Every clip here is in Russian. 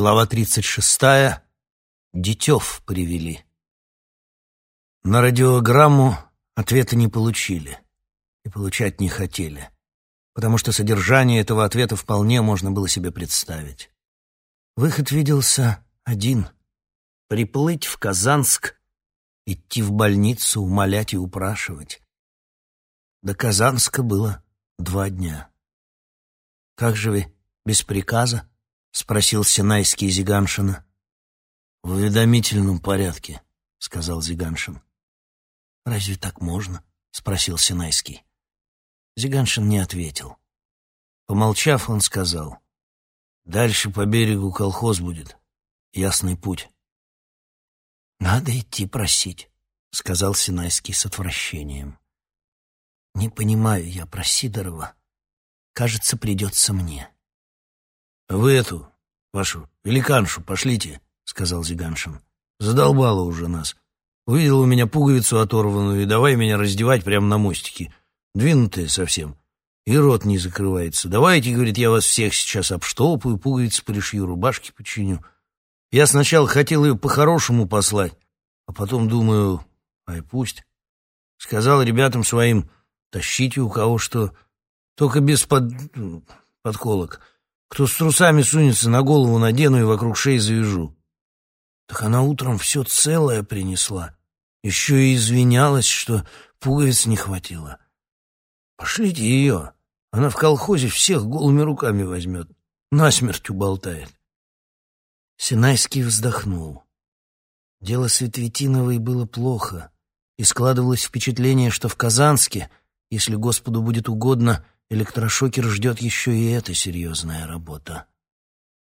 Глава 36. Детев привели. На радиограмму ответа не получили и получать не хотели, потому что содержание этого ответа вполне можно было себе представить. Выход виделся один — приплыть в Казанск, идти в больницу, умолять и упрашивать. До Казанска было два дня. «Как же вы, без приказа?» — спросил Синайский Зиганшина. «В уведомительном порядке», — сказал Зиганшин. «Разве так можно?» — спросил Синайский. Зиганшин не ответил. Помолчав, он сказал, «Дальше по берегу колхоз будет, ясный путь». «Надо идти просить», — сказал Синайский с отвращением. «Не понимаю я про Сидорова. Кажется, придется мне». «Вы эту, вашу великаншу, пошлите», — сказал Зиганшин. «Задолбала уже нас. Увидела у меня пуговицу оторванную и давай меня раздевать прямо на мостике. Двинутая совсем. И рот не закрывается. Давайте, — говорит, — я вас всех сейчас обштопаю, пуговицы пришью, рубашки починю. Я сначала хотел ее по-хорошему послать, а потом думаю, ай пусть. Сказал ребятам своим, тащите у кого что, только без под... подколок. Кто с трусами сунется, на голову надену и вокруг шеи завяжу. Так она утром все целое принесла. Еще и извинялась, что пуговиц не хватило. Пошлите ее. Она в колхозе всех голыми руками возьмет. Насмерть уболтает. Синайский вздохнул. Дело Светветиновой было плохо, и складывалось впечатление, что в Казанске, если Господу будет угодно, — электрошокер ждет еще и эта серьезная работа.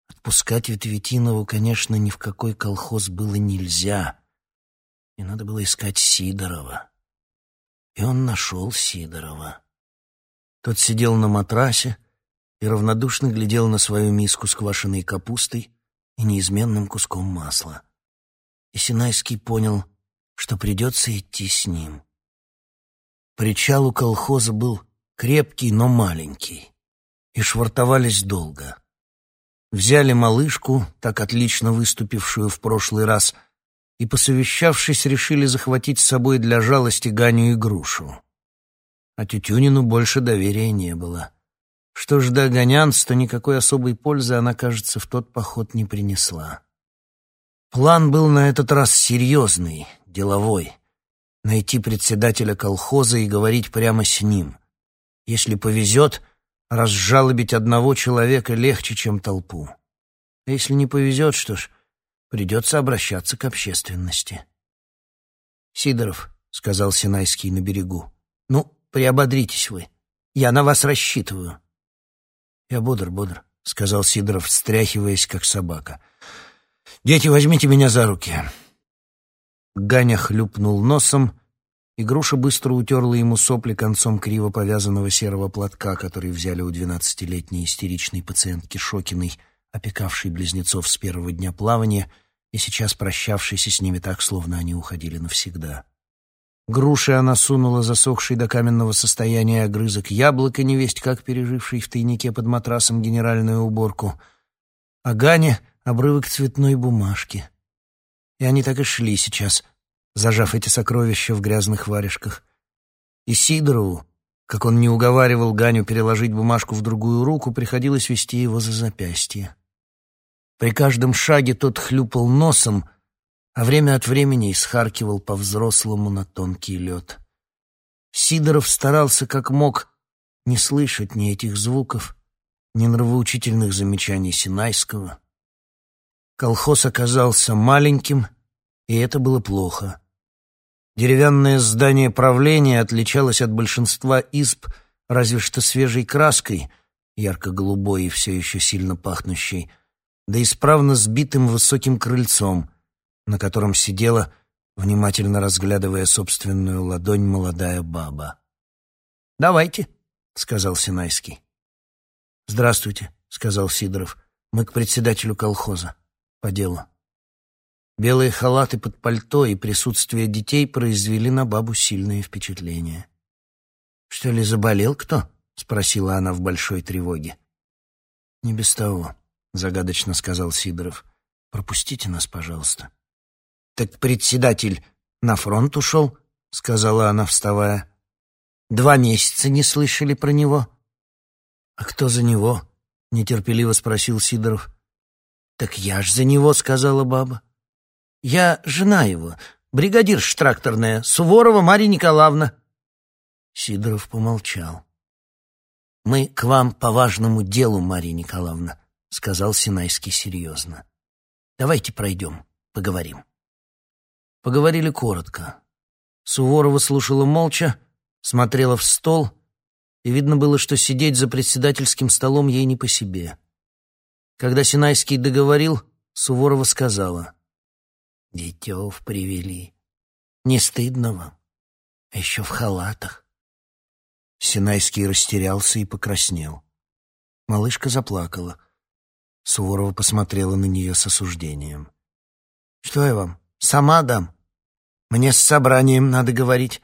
Отпускать Ветветинову, конечно, ни в какой колхоз было нельзя. И надо было искать Сидорова. И он нашел Сидорова. Тот сидел на матрасе и равнодушно глядел на свою миску с квашеной капустой и неизменным куском масла. И Синайский понял, что придется идти с ним. Причал у колхоза был крепкий, но маленький. И швартовались долго. Взяли малышку, так отлично выступившую в прошлый раз, и, посовещавшись, решили захватить с собой для жалости Ганю и грушу. А Тютюнину больше доверия не было. Что ж до гонянства, никакой особой пользы она, кажется, в тот поход не принесла. План был на этот раз серьезный, деловой. Найти председателя колхоза и говорить прямо с ним — если повезет, разжалобить одного человека легче, чем толпу. А если не повезет, что ж, придется обращаться к общественности. «Сидоров», — сказал Синайский на берегу, — «ну, приободритесь вы. Я на вас рассчитываю». «Я бодр, бодр», — сказал Сидоров, встряхиваясь, как собака. «Дети, возьмите меня за руки». Ганя хлюпнул носом и груша быстро утерла ему сопли концом криво повязанного серого платка, который взяли у двенадцатилетней истеричной пациентки Шокиной, опекавшей близнецов с первого дня плавания и сейчас прощавшейся с ними так, словно они уходили навсегда. Груши она сунула засохший до каменного состояния огрызок яблока, невесть как переживший в тайнике под матрасом генеральную уборку, а Гане — обрывок цветной бумажки. И они так и шли сейчас — зажав эти сокровища в грязных варежках. И Сидорову, как он не уговаривал Ганю переложить бумажку в другую руку, приходилось вести его за запястье. При каждом шаге тот хлюпал носом, а время от времени исхаркивал по-взрослому на тонкий лед. Сидоров старался как мог не слышать ни этих звуков, ни нравоучительных замечаний Синайского. Колхоз оказался маленьким, и это было плохо. Деревянное здание правления отличалось от большинства изб разве что свежей краской, ярко-голубой и все еще сильно пахнущей, да исправно сбитым высоким крыльцом, на котором сидела, внимательно разглядывая собственную ладонь, молодая баба. «Давайте», — сказал Синайский. «Здравствуйте», — сказал Сидоров. «Мы к председателю колхоза. По делу». Белые халаты под пальто и присутствие детей произвели на бабу сильное впечатление. «Что ли, заболел кто?» — спросила она в большой тревоге. «Не без того. загадочно сказал Сидоров. Пропустите нас, пожалуйста. Так председатель на фронт ушел, сказала она, вставая. Два месяца не слышали про него. А кто за него? нетерпеливо спросил Сидоров. Так я ж за него, сказала баба. Я жена его, бригадир штракторная, Суворова Марья Николаевна. Сидоров помолчал. Мы к вам по важному делу, Марья Николаевна, сказал Синайский серьезно. Давайте пройдем, поговорим. Поговорили коротко. Суворова слушала молча, смотрела в стол, и видно было, что сидеть за председательским столом ей не по себе. Когда Синайский договорил, Суворова сказала, «Детев привели. Не стыдно вам? А еще в халатах». Синайский растерялся и покраснел. Малышка заплакала. Суворова посмотрела на нее с осуждением. «Что я вам, сама дам? Мне с собранием надо говорить.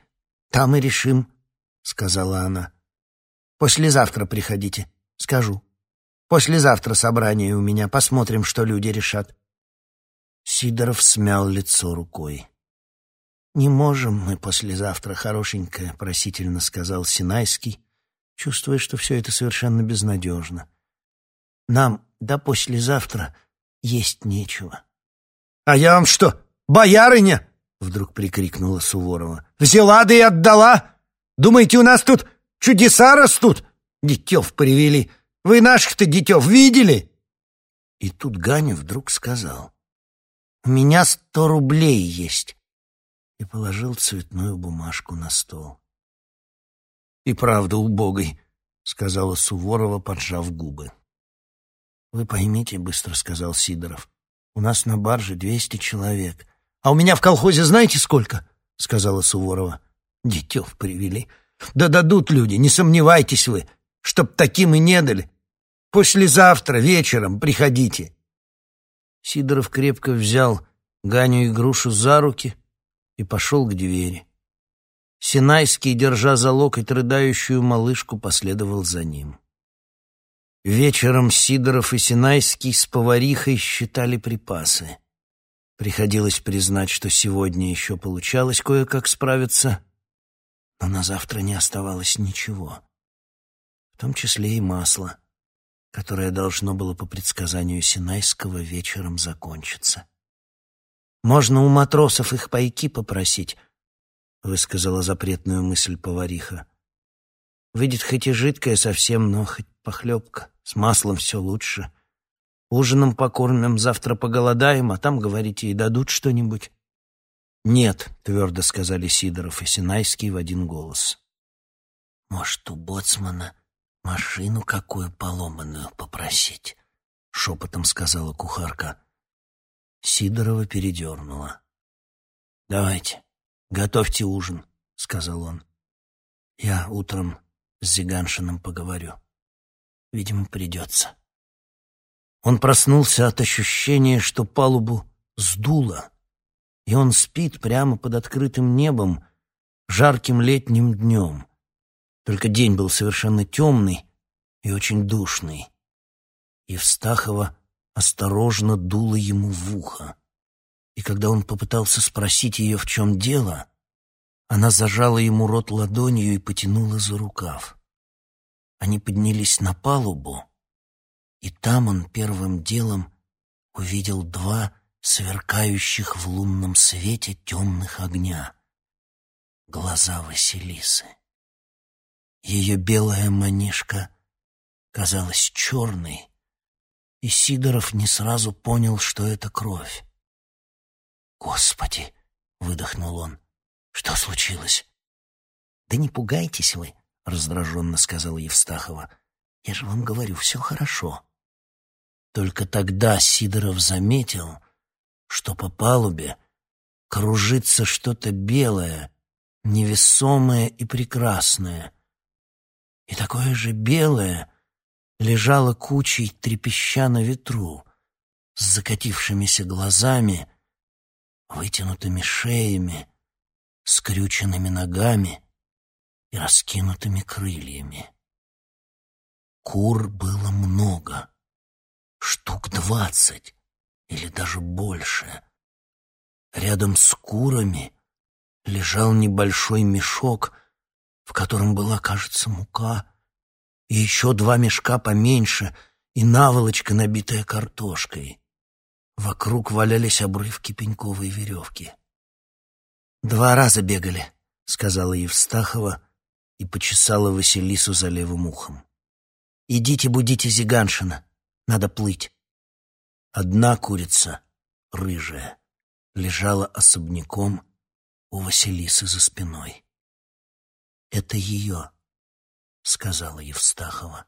Там и решим», — сказала она. «Послезавтра приходите, скажу. Послезавтра собрание у меня, посмотрим, что люди решат». Сидоров смял лицо рукой. «Не можем мы послезавтра, хорошенькая», — просительно сказал Синайский, чувствуя, что все это совершенно безнадежно. «Нам до послезавтра есть нечего». «А я вам что, боярыня?» — вдруг прикрикнула Суворова. «Взяла да и отдала? Думаете, у нас тут чудеса растут? Детев привели. Вы наших-то детев видели?» И тут Ганя вдруг сказал. «У меня сто рублей есть» и положил цветную бумажку на стол. «И правда убогой», — сказала Суворова, поджав губы. «Вы поймите», — быстро сказал Сидоров, — «у нас на барже двести человек». «А у меня в колхозе знаете сколько?» — сказала Суворова. «Детев привели. Да дадут люди, не сомневайтесь вы, чтоб таким и не дали. Послезавтра вечером приходите». Сидоров крепко взял Ганю и Грушу за руки — и пошел к двери. Синайский, держа за локоть рыдающую малышку, последовал за ним. Вечером Сидоров и Синайский с поварихой считали припасы. Приходилось признать, что сегодня еще получалось кое-как справиться, но на завтра не оставалось ничего, в том числе и масло, которое должно было по предсказанию Синайского вечером закончиться. Можно у матросов их пайки попросить, высказала запретную мысль повариха. Выйдет хоть и жидкая совсем, но хоть похлебка. С маслом все лучше. Ужином покормим, завтра поголодаем, а там, говорите, и дадут что-нибудь. «Нет», — твердо сказали Сидоров и Синайский в один голос. «Может, у боцмана машину какую поломанную попросить?» — шепотом сказала кухарка. Сидорова передернула. «Давайте, готовьте ужин», — сказал он. «Я утром с Зиганшиным поговорю. Видимо, придется». Он проснулся от ощущения, что палубу сдуло, и он спит прямо под открытым небом жарким летним днем. Только день был совершенно темный и очень душный. Евстахова осторожно дула ему в ухо. И когда он попытался спросить ее, в чем дело, она зажала ему рот ладонью и потянула за рукав. Они поднялись на палубу, и там он первым делом увидел два сверкающих в лунном свете темных огня — глаза Василисы. Ее белая манишка казалась черной, и Сидоров не сразу понял, что это кровь. «Господи!» — выдохнул он. «Что случилось?» «Да не пугайтесь вы», — раздраженно сказала Евстахова. «Я же вам говорю, все хорошо». Только тогда Сидоров заметил, что по палубе кружится что-то белое, невесомое и прекрасное. И такое же белое лежала кучей трепеща на ветру, с закатившимися глазами, вытянутыми шеями, скрюченными ногами и раскинутыми крыльями. Кур было много. штук двадцать или даже больше. Рядом с курами лежал небольшой мешок, в котором была, кажется, мука, и еще два мешка поменьше и наволочка, набитая картошкой. Вокруг валялись обрывки пеньковой веревки. «Два раза бегали», — сказала Евстахова и почесала Василису за левым ухом. «Идите будите Зиганшина, надо плыть». Одна курица, рыжая, лежала особняком у Василисы за спиной. «Это ее», — сказала Евстахова.